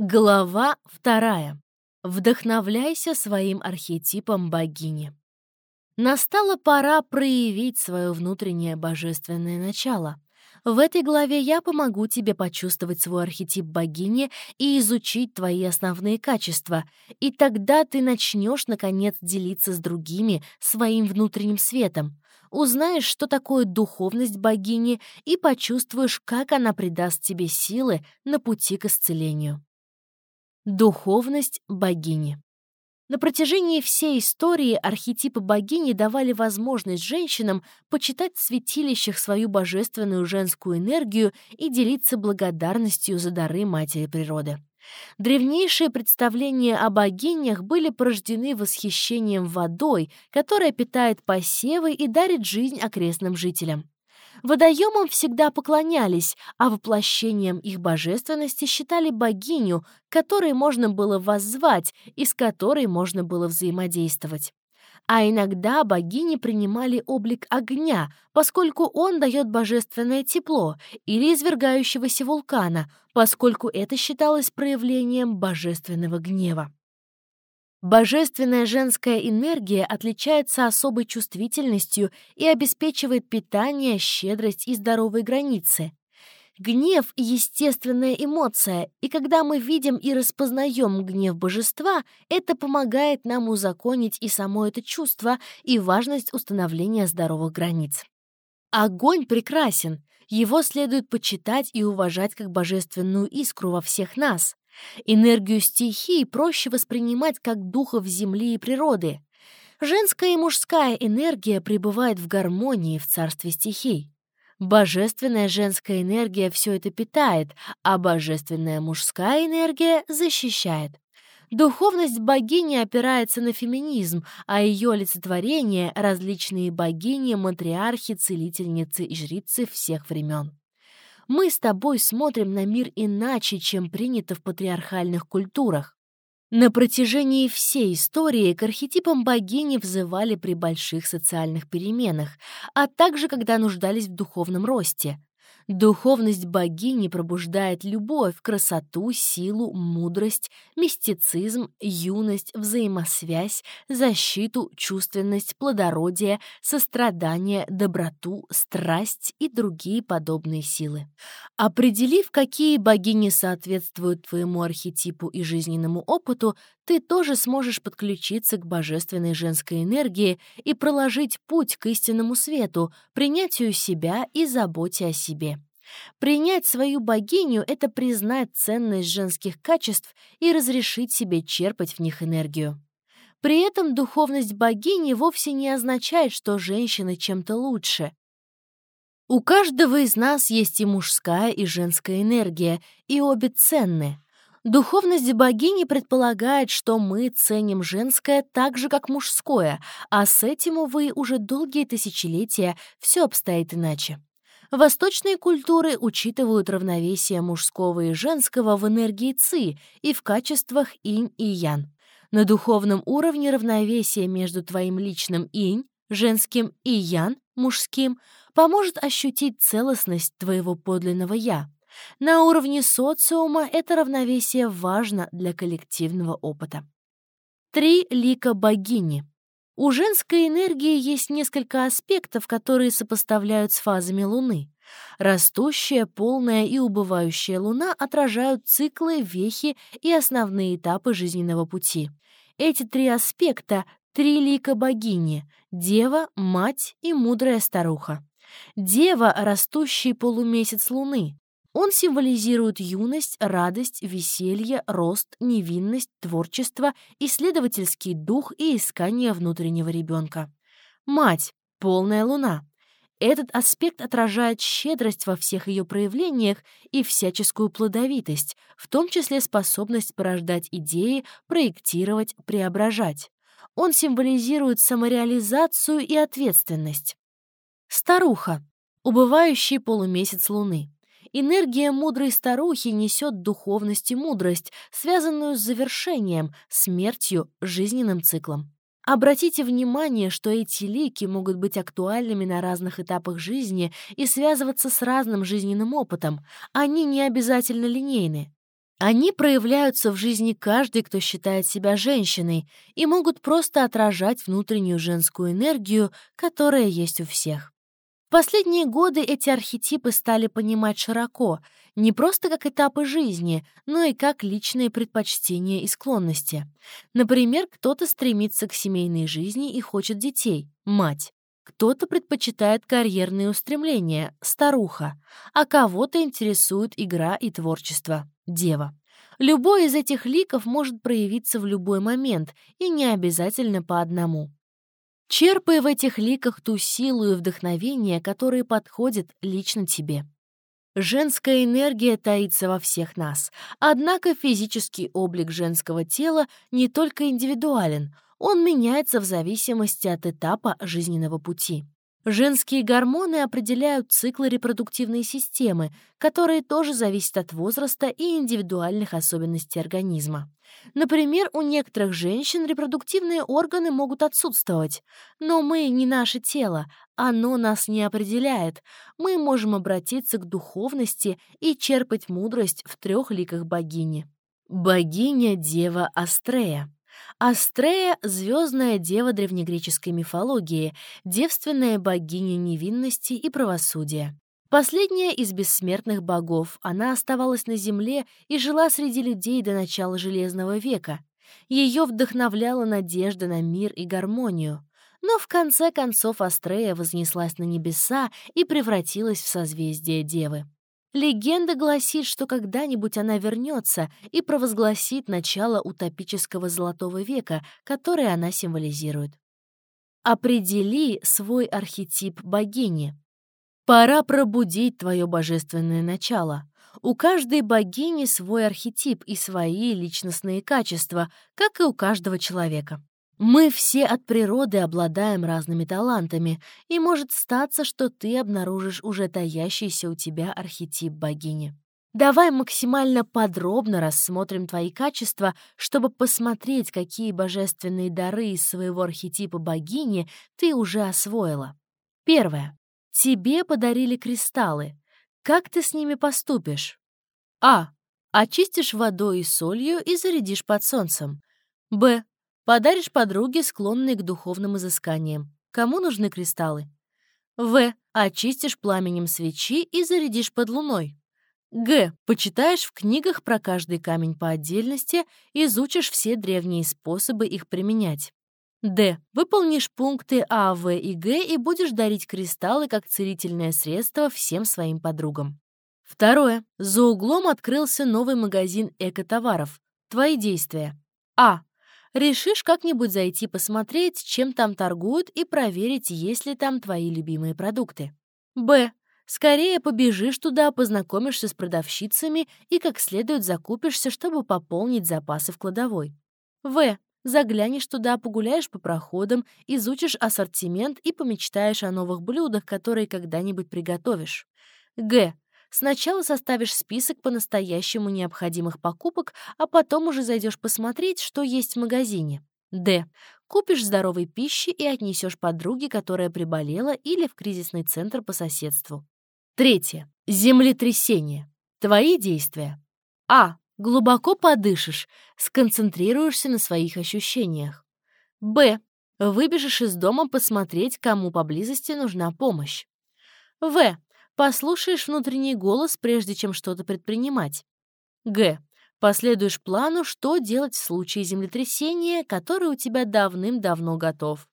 Глава вторая. Вдохновляйся своим архетипом богини. Настала пора проявить свое внутреннее божественное начало. В этой главе я помогу тебе почувствовать свой архетип богини и изучить твои основные качества, и тогда ты начнешь, наконец, делиться с другими своим внутренним светом, узнаешь, что такое духовность богини, и почувствуешь, как она придаст тебе силы на пути к исцелению. Духовность богини. На протяжении всей истории архетипы богини давали возможность женщинам почитать в святилищах свою божественную женскую энергию и делиться благодарностью за дары Матери Природы. Древнейшие представления о богинях были порождены восхищением водой, которая питает посевы и дарит жизнь окрестным жителям. Водоемам всегда поклонялись, а воплощением их божественности считали богиню, которой можно было воззвать и с которой можно было взаимодействовать. А иногда богини принимали облик огня, поскольку он дает божественное тепло, или извергающегося вулкана, поскольку это считалось проявлением божественного гнева. Божественная женская энергия отличается особой чувствительностью и обеспечивает питание, щедрость и здоровые границы. Гнев — естественная эмоция, и когда мы видим и распознаем гнев божества, это помогает нам узаконить и само это чувство, и важность установления здоровых границ. Огонь прекрасен, его следует почитать и уважать как божественную искру во всех нас. Энергию стихий проще воспринимать как духов земли и природы. Женская и мужская энергия пребывает в гармонии в царстве стихий. Божественная женская энергия все это питает, а божественная мужская энергия защищает. Духовность богини опирается на феминизм, а ее олицетворение — различные богини, матриархи, целительницы и жрицы всех времен мы с тобой смотрим на мир иначе, чем принято в патриархальных культурах. На протяжении всей истории к архетипам богини взывали при больших социальных переменах, а также когда нуждались в духовном росте. Духовность богини пробуждает любовь, красоту, силу, мудрость, мистицизм, юность, взаимосвязь, защиту, чувственность, плодородие, сострадание, доброту, страсть и другие подобные силы. Определив, какие богини соответствуют твоему архетипу и жизненному опыту, ты тоже сможешь подключиться к божественной женской энергии и проложить путь к истинному свету, принятию себя и заботе о себе. Принять свою богиню — это признать ценность женских качеств и разрешить себе черпать в них энергию. При этом духовность богини вовсе не означает, что женщина чем-то лучше. У каждого из нас есть и мужская, и женская энергия, и обе ценны. Духовность богини предполагает, что мы ценим женское так же, как мужское, а с этим, увы, уже долгие тысячелетия все обстоит иначе. Восточные культуры учитывают равновесие мужского и женского в энергии ци и в качествах инь и ян. На духовном уровне равновесие между твоим личным инь, женским, и ян, мужским, поможет ощутить целостность твоего подлинного «я». На уровне социума это равновесие важно для коллективного опыта. Три лика богини. У женской энергии есть несколько аспектов, которые сопоставляют с фазами Луны. Растущая, полная и убывающая Луна отражают циклы, вехи и основные этапы жизненного пути. Эти три аспекта — три лика богини — Дева, Мать и Мудрая Старуха. Дева — растущий полумесяц Луны. Он символизирует юность, радость, веселье, рост, невинность, творчество, исследовательский дух и искание внутреннего ребенка. Мать — полная луна. Этот аспект отражает щедрость во всех ее проявлениях и всяческую плодовитость, в том числе способность порождать идеи, проектировать, преображать. Он символизирует самореализацию и ответственность. Старуха — убывающий полумесяц Луны. Энергия мудрой старухи несет духовность и мудрость, связанную с завершением, смертью, жизненным циклом. Обратите внимание, что эти лики могут быть актуальными на разных этапах жизни и связываться с разным жизненным опытом. Они не обязательно линейны. Они проявляются в жизни каждой, кто считает себя женщиной, и могут просто отражать внутреннюю женскую энергию, которая есть у всех. В последние годы эти архетипы стали понимать широко, не просто как этапы жизни, но и как личные предпочтения и склонности. Например, кто-то стремится к семейной жизни и хочет детей — мать. Кто-то предпочитает карьерные устремления — старуха, а кого-то интересует игра и творчество — дева. Любой из этих ликов может проявиться в любой момент и не обязательно по одному. Черпай в этих ликах ту силу и вдохновение, которые подходят лично тебе. Женская энергия таится во всех нас, однако физический облик женского тела не только индивидуален — он меняется в зависимости от этапа жизненного пути. Женские гормоны определяют циклы репродуктивной системы, которые тоже зависят от возраста и индивидуальных особенностей организма. Например, у некоторых женщин репродуктивные органы могут отсутствовать, но мы не наше тело, оно нас не определяет. Мы можем обратиться к духовности и черпать мудрость в трех ликах богини. Богиня-дева Астрея. Астрея — звездная дева древнегреческой мифологии, девственная богиня невинности и правосудия. Последняя из бессмертных богов, она оставалась на земле и жила среди людей до начала Железного века. Ее вдохновляла надежда на мир и гармонию. Но в конце концов Астрея вознеслась на небеса и превратилась в созвездие Девы. Легенда гласит, что когда-нибудь она вернется и провозгласит начало утопического золотого века, который она символизирует. Определи свой архетип богини. Пора пробудить твое божественное начало. У каждой богини свой архетип и свои личностные качества, как и у каждого человека. Мы все от природы обладаем разными талантами, и может статься, что ты обнаружишь уже таящийся у тебя архетип богини. Давай максимально подробно рассмотрим твои качества, чтобы посмотреть, какие божественные дары из своего архетипа богини ты уже освоила. Первое. Тебе подарили кристаллы. Как ты с ними поступишь? А. Очистишь водой и солью и зарядишь под солнцем. Б. Подаришь подруге, склонной к духовным изысканиям. Кому нужны кристаллы? В. Очистишь пламенем свечи и зарядишь под луной. Г. Почитаешь в книгах про каждый камень по отдельности, изучишь все древние способы их применять. Д. Выполнишь пункты А, В и Г и будешь дарить кристаллы как целительное средство всем своим подругам. Второе. За углом открылся новый магазин экотоваров. Твои действия. А. Решишь как-нибудь зайти посмотреть, чем там торгуют, и проверить, есть ли там твои любимые продукты. Б. Скорее побежишь туда, познакомишься с продавщицами и как следует закупишься, чтобы пополнить запасы в кладовой. В. Заглянешь туда, погуляешь по проходам, изучишь ассортимент и помечтаешь о новых блюдах, которые когда-нибудь приготовишь. Г. Сначала составишь список по-настоящему необходимых покупок, а потом уже зайдешь посмотреть, что есть в магазине. Д. Купишь здоровой пищи и отнесешь подруге, которая приболела, или в кризисный центр по соседству. Третье. Землетрясение. Твои действия. А. Глубоко подышишь, сконцентрируешься на своих ощущениях. Б. Выбежишь из дома посмотреть, кому поблизости нужна помощь. В. Послушаешь внутренний голос, прежде чем что-то предпринимать. Г. Последуешь плану, что делать в случае землетрясения, который у тебя давным-давно готов.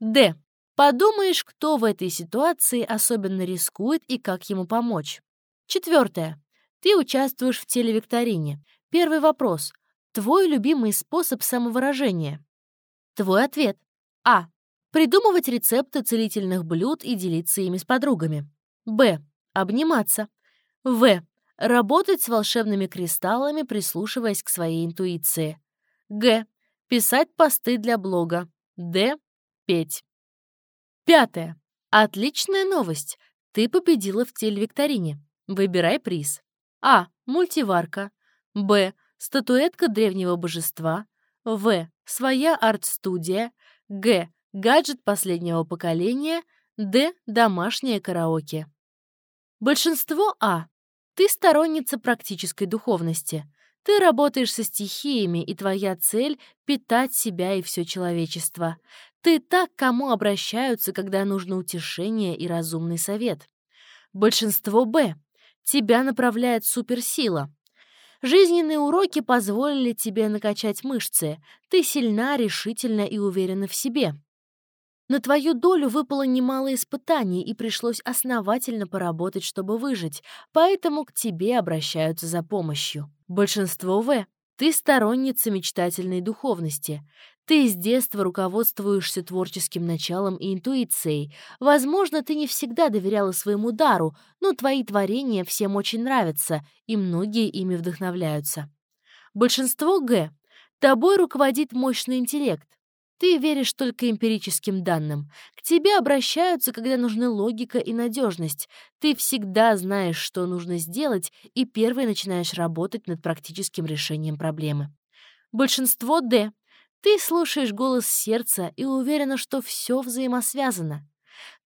Д. Подумаешь, кто в этой ситуации особенно рискует и как ему помочь. Четвертое. Ты участвуешь в телевикторине. Первый вопрос. Твой любимый способ самовыражения? Твой ответ. А. Придумывать рецепты целительных блюд и делиться ими с подругами. Б. Обниматься. В. Работать с волшебными кристаллами, прислушиваясь к своей интуиции. Г. Писать посты для блога. Д. Петь. Пятое. Отличная новость. Ты победила в телевикторине. Выбирай приз. А. Мультиварка. Б. Статуэтка древнего божества. В. Своя арт-студия. Г. Гаджет последнего поколения. Д. Домашнее караоке. Большинство А. Ты сторонница практической духовности. Ты работаешь со стихиями, и твоя цель — питать себя и все человечество. Ты так, кому обращаются, когда нужно утешение и разумный совет. Большинство «Б». Тебя направляет суперсила. Жизненные уроки позволили тебе накачать мышцы. Ты сильна, решительна и уверена в себе. На твою долю выпало немало испытаний, и пришлось основательно поработать, чтобы выжить, поэтому к тебе обращаются за помощью. Большинство В. Ты сторонница мечтательной духовности. Ты с детства руководствуешься творческим началом и интуицией. Возможно, ты не всегда доверяла своему дару, но твои творения всем очень нравятся, и многие ими вдохновляются. Большинство Г. Тобой руководит мощный интеллект. Ты веришь только эмпирическим данным. К тебе обращаются, когда нужны логика и надежность. Ты всегда знаешь, что нужно сделать, и первый начинаешь работать над практическим решением проблемы. Большинство «Д». Ты слушаешь голос сердца и уверена, что все взаимосвязано.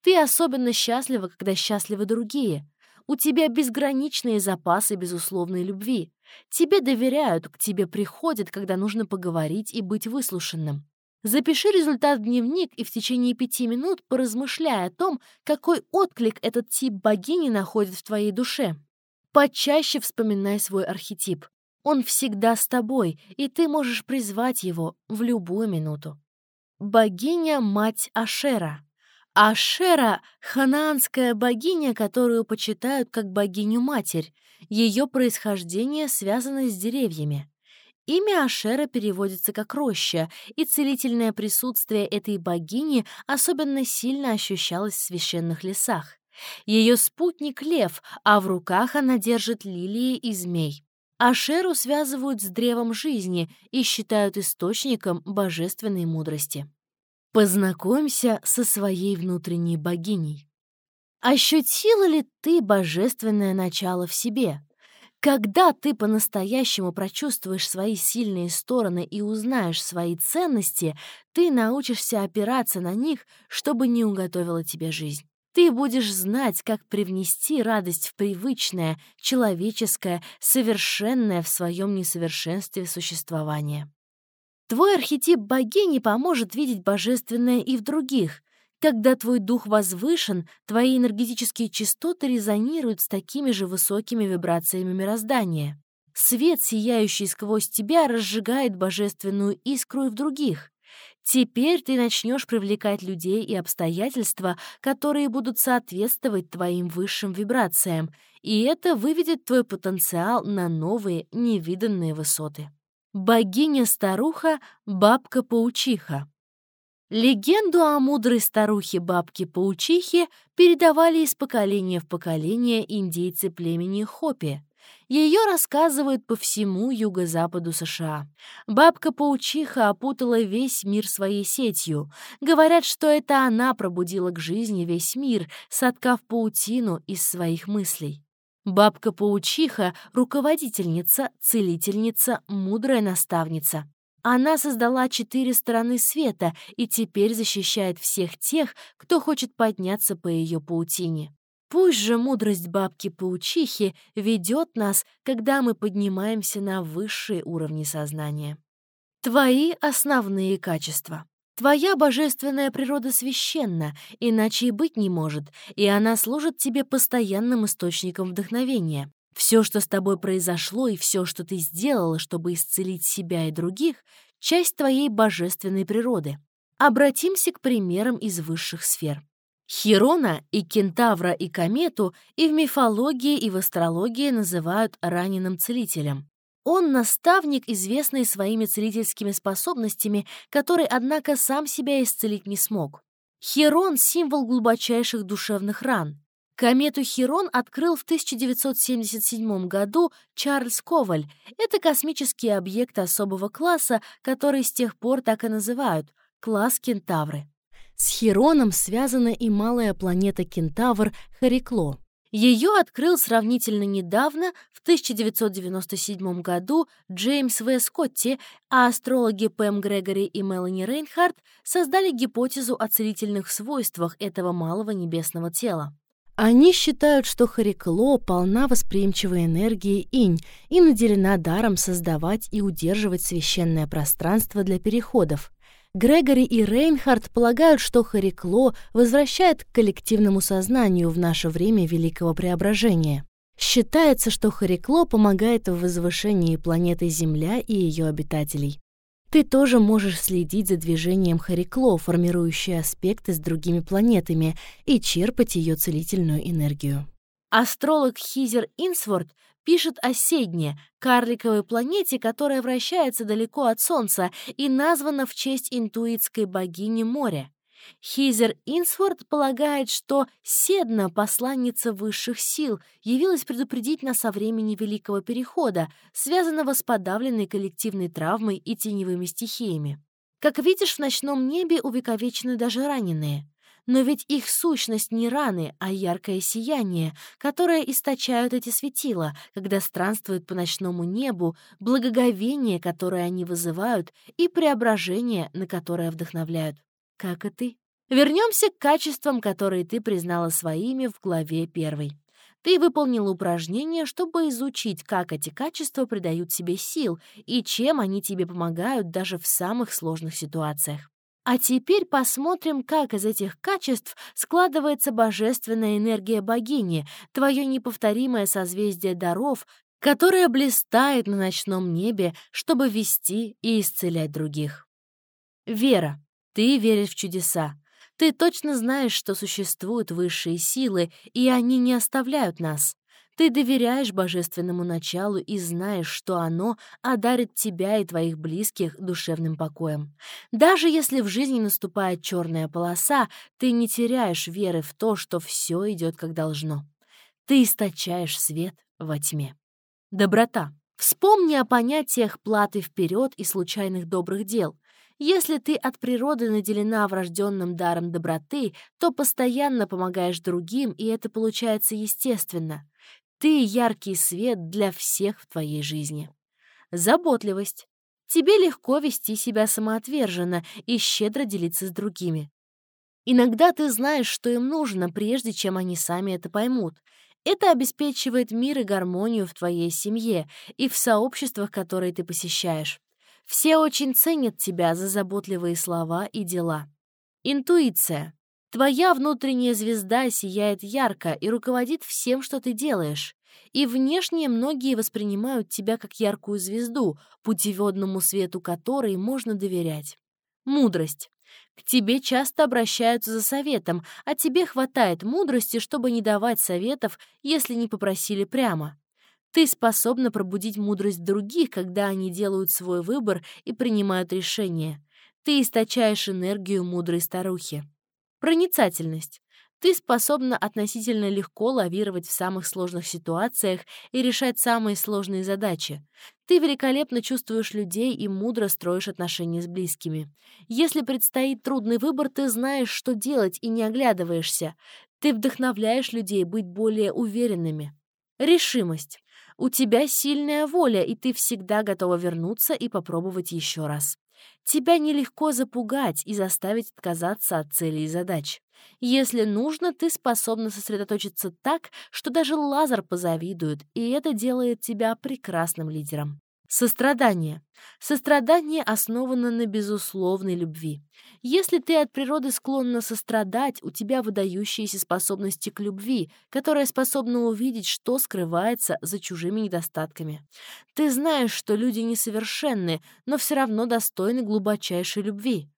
Ты особенно счастлива, когда счастливы другие. У тебя безграничные запасы безусловной любви. Тебе доверяют, к тебе приходят, когда нужно поговорить и быть выслушанным. Запиши результат в дневник и в течение пяти минут поразмышляй о том, какой отклик этот тип богини находит в твоей душе. Почаще вспоминай свой архетип. Он всегда с тобой, и ты можешь призвать его в любую минуту. Богиня-мать Ашера. Ашера — ханаанская богиня, которую почитают как богиню-матерь. Ее происхождение связано с деревьями. Имя Ашера переводится как «роща», и целительное присутствие этой богини особенно сильно ощущалось в священных лесах. Ее спутник — лев, а в руках она держит лилии и змей. Ашеру связывают с древом жизни и считают источником божественной мудрости. Познакомься со своей внутренней богиней. Ощутила ли ты божественное начало в себе? Когда ты по-настоящему прочувствуешь свои сильные стороны и узнаешь свои ценности, ты научишься опираться на них, чтобы не уготовила тебе жизнь. Ты будешь знать, как привнести радость в привычное, человеческое, совершенное в своем несовершенстве существование. Твой архетип богини поможет видеть божественное и в других, когда твой дух возвышен, твои энергетические частоты резонируют с такими же высокими вибрациями мироздания. Свет, сияющий сквозь тебя, разжигает божественную искру и в других. Теперь ты начнешь привлекать людей и обстоятельства, которые будут соответствовать твоим высшим вибрациям, и это выведет твой потенциал на новые, невиданные высоты. Богиня-старуха, бабка-паучиха. Легенду о мудрой старухе-бабке-паучихе передавали из поколения в поколение индейцы племени Хопи. Ее рассказывают по всему юго-западу США. Бабка-паучиха опутала весь мир своей сетью. Говорят, что это она пробудила к жизни весь мир, соткав паутину из своих мыслей. Бабка-паучиха — руководительница, целительница, мудрая наставница. Она создала четыре стороны света и теперь защищает всех тех, кто хочет подняться по ее паутине. Пусть же мудрость бабки-паучихи ведет нас, когда мы поднимаемся на высшие уровни сознания. Твои основные качества. Твоя божественная природа священна, иначе и быть не может, и она служит тебе постоянным источником вдохновения. Все, что с тобой произошло, и все, что ты сделала, чтобы исцелить себя и других, часть твоей божественной природы. Обратимся к примерам из высших сфер. Хирона и Кентавра и Комету и в мифологии, и в астрологии называют раненым целителем. Он наставник, известный своими целительскими способностями, который, однако, сам себя исцелить не смог. Хирон — символ глубочайших душевных ран. Комету Хирон открыл в 1977 году Чарльз Коваль. Это космический объект особого класса, который с тех пор так и называют — класс Кентавры. С Хироном связана и малая планета Кентавр Харикло. Ее открыл сравнительно недавно, в 1997 году, Джеймс В. Скотти, а астрологи Пэм Грегори и Мелани Рейнхард создали гипотезу о целительных свойствах этого малого небесного тела. Они считают, что Харикло полна восприимчивой энергией инь и наделена даром создавать и удерживать священное пространство для переходов. Грегори и Рейнхард полагают, что Харикло возвращает к коллективному сознанию в наше время Великого Преображения. Считается, что Харикло помогает в возвышении планеты Земля и ее обитателей. Ты тоже можешь следить за движением Харикло, формирующей аспекты с другими планетами, и черпать ее целительную энергию. Астролог Хизер Инсворт пишет о Седне, карликовой планете, которая вращается далеко от Солнца и названа в честь интуитской богини моря. Хизер Инсворт полагает, что Седна, посланница высших сил, явилась предупредить нас о времени Великого Перехода, связанного с подавленной коллективной травмой и теневыми стихиями. Как видишь, в ночном небе увековечены даже раненые. Но ведь их сущность не раны, а яркое сияние, которое источают эти светила, когда странствуют по ночному небу, благоговение, которое они вызывают, и преображение, на которое вдохновляют. Как и ты. Вернемся к качествам, которые ты признала своими в главе первой. Ты выполнил упражнение, чтобы изучить, как эти качества придают себе сил и чем они тебе помогают даже в самых сложных ситуациях. А теперь посмотрим, как из этих качеств складывается божественная энергия богини, твое неповторимое созвездие даров, которое блистает на ночном небе, чтобы вести и исцелять других. Вера. Ты веришь в чудеса. Ты точно знаешь, что существуют высшие силы, и они не оставляют нас. Ты доверяешь божественному началу и знаешь, что оно одарит тебя и твоих близких душевным покоем. Даже если в жизни наступает черная полоса, ты не теряешь веры в то, что все идет как должно. Ты источаешь свет во тьме. Доброта. Вспомни о понятиях платы вперед и случайных добрых дел. Если ты от природы наделена врожденным даром доброты, то постоянно помогаешь другим, и это получается естественно. Ты — яркий свет для всех в твоей жизни. Заботливость. Тебе легко вести себя самоотверженно и щедро делиться с другими. Иногда ты знаешь, что им нужно, прежде чем они сами это поймут. Это обеспечивает мир и гармонию в твоей семье и в сообществах, которые ты посещаешь. Все очень ценят тебя за заботливые слова и дела. Интуиция. Твоя внутренняя звезда сияет ярко и руководит всем, что ты делаешь. И внешне многие воспринимают тебя как яркую звезду, путеводному свету которой можно доверять. Мудрость. К тебе часто обращаются за советом, а тебе хватает мудрости, чтобы не давать советов, если не попросили прямо. Ты способна пробудить мудрость других, когда они делают свой выбор и принимают решения. Ты источаешь энергию мудрой старухи. Проницательность. Ты способна относительно легко лавировать в самых сложных ситуациях и решать самые сложные задачи. Ты великолепно чувствуешь людей и мудро строишь отношения с близкими. Если предстоит трудный выбор, ты знаешь, что делать, и не оглядываешься. Ты вдохновляешь людей быть более уверенными. Решимость. У тебя сильная воля, и ты всегда готова вернуться и попробовать еще раз. Тебя нелегко запугать и заставить отказаться от целей и задач. Если нужно, ты способна сосредоточиться так, что даже Лазар позавидует, и это делает тебя прекрасным лидером. Сострадание. Сострадание основано на безусловной любви. Если ты от природы склонна сострадать, у тебя выдающиеся способности к любви, которая способна увидеть, что скрывается за чужими недостатками. Ты знаешь, что люди несовершенны, но все равно достойны глубочайшей любви.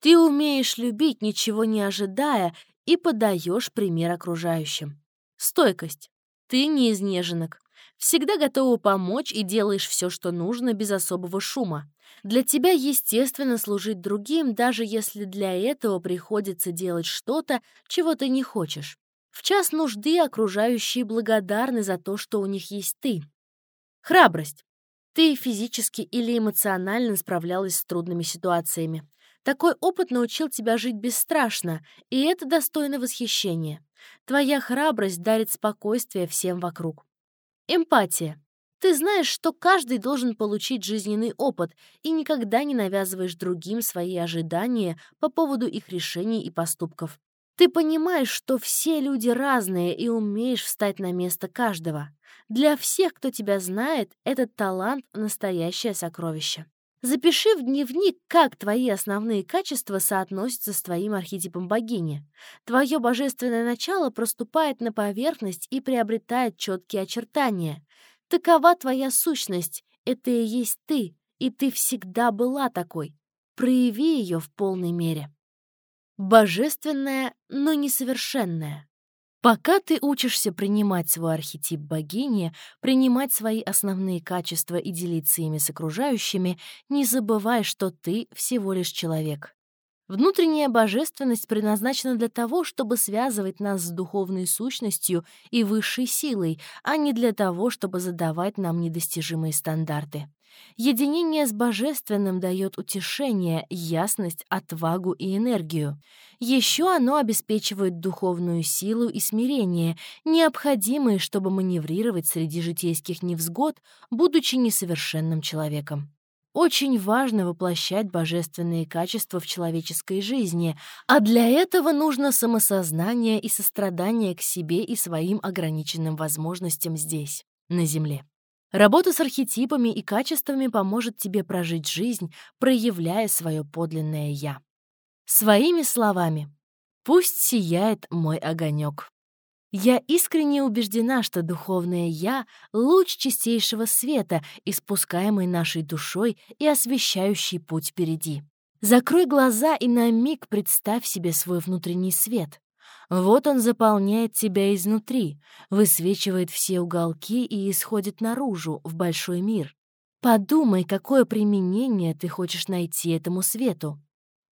Ты умеешь любить, ничего не ожидая, и подаешь пример окружающим. Стойкость. Ты не изнеженок всегда готова помочь и делаешь все, что нужно, без особого шума. Для тебя естественно служить другим, даже если для этого приходится делать что-то, чего ты не хочешь. В час нужды окружающие благодарны за то, что у них есть ты. Храбрость. Ты физически или эмоционально справлялась с трудными ситуациями. Такой опыт научил тебя жить бесстрашно, и это достойно восхищения. Твоя храбрость дарит спокойствие всем вокруг. Эмпатия. Ты знаешь, что каждый должен получить жизненный опыт и никогда не навязываешь другим свои ожидания по поводу их решений и поступков. Ты понимаешь, что все люди разные и умеешь встать на место каждого. Для всех, кто тебя знает, этот талант — настоящее сокровище. Запиши в дневник, как твои основные качества соотносятся с твоим архетипом богини. Твое божественное начало проступает на поверхность и приобретает четкие очертания. Такова твоя сущность, это и есть ты, и ты всегда была такой. Прояви ее в полной мере. Божественное, но несовершенное. Пока ты учишься принимать свой архетип богини, принимать свои основные качества и делиться ими с окружающими, не забывай, что ты всего лишь человек. Внутренняя божественность предназначена для того, чтобы связывать нас с духовной сущностью и высшей силой, а не для того, чтобы задавать нам недостижимые стандарты. Единение с Божественным дает утешение, ясность, отвагу и энергию. Еще оно обеспечивает духовную силу и смирение, необходимые, чтобы маневрировать среди житейских невзгод, будучи несовершенным человеком. Очень важно воплощать божественные качества в человеческой жизни, а для этого нужно самосознание и сострадание к себе и своим ограниченным возможностям здесь, на Земле. Работа с архетипами и качествами поможет тебе прожить жизнь, проявляя свое подлинное «я». Своими словами. «Пусть сияет мой огонек». Я искренне убеждена, что духовное «я» — луч чистейшего света, испускаемый нашей душой и освещающий путь впереди. Закрой глаза и на миг представь себе свой внутренний свет. Вот он заполняет тебя изнутри, высвечивает все уголки и исходит наружу, в большой мир. Подумай, какое применение ты хочешь найти этому свету.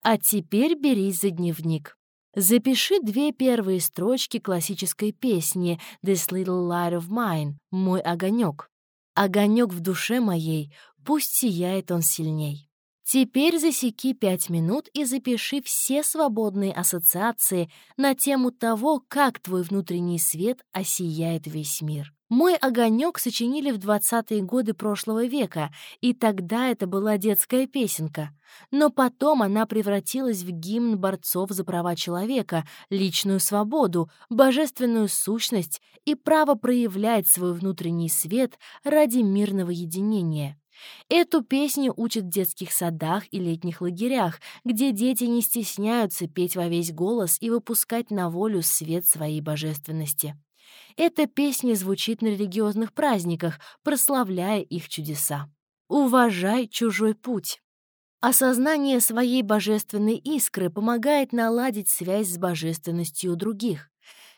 А теперь берись за дневник. Запиши две первые строчки классической песни «This little light of mine» — «Мой огонек». Огонек в душе моей, пусть сияет он сильней. Теперь засеки пять минут и запиши все свободные ассоциации на тему того, как твой внутренний свет осияет весь мир. Мой огонек сочинили в 20-е годы прошлого века, и тогда это была детская песенка. Но потом она превратилась в гимн борцов за права человека, личную свободу, божественную сущность и право проявлять свой внутренний свет ради мирного единения. Эту песню учат в детских садах и летних лагерях, где дети не стесняются петь во весь голос и выпускать на волю свет своей божественности. Эта песня звучит на религиозных праздниках, прославляя их чудеса. «Уважай чужой путь». Осознание своей божественной искры помогает наладить связь с божественностью других.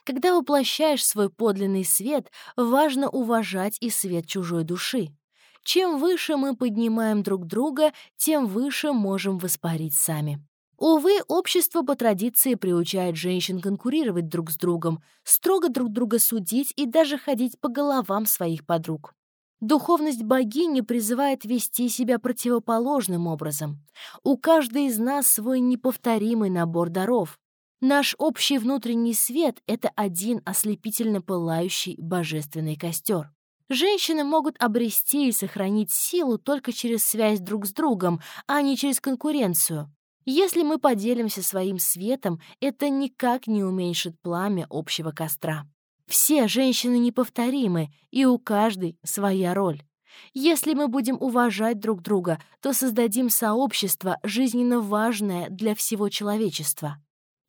Когда воплощаешь свой подлинный свет, важно уважать и свет чужой души. Чем выше мы поднимаем друг друга, тем выше можем воспарить сами. Увы, общество по традиции приучает женщин конкурировать друг с другом, строго друг друга судить и даже ходить по головам своих подруг. Духовность богини призывает вести себя противоположным образом. У каждой из нас свой неповторимый набор даров. Наш общий внутренний свет — это один ослепительно пылающий божественный костер. Женщины могут обрести и сохранить силу только через связь друг с другом, а не через конкуренцию. Если мы поделимся своим светом, это никак не уменьшит пламя общего костра. Все женщины неповторимы, и у каждой своя роль. Если мы будем уважать друг друга, то создадим сообщество, жизненно важное для всего человечества.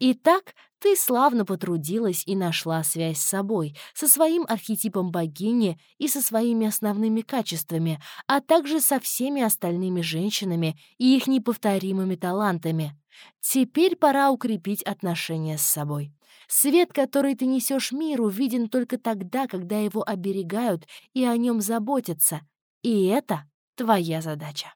Итак, ты славно потрудилась и нашла связь с собой, со своим архетипом богини и со своими основными качествами, а также со всеми остальными женщинами и их неповторимыми талантами. Теперь пора укрепить отношения с собой. Свет, который ты несешь миру, виден только тогда, когда его оберегают и о нем заботятся. И это твоя задача.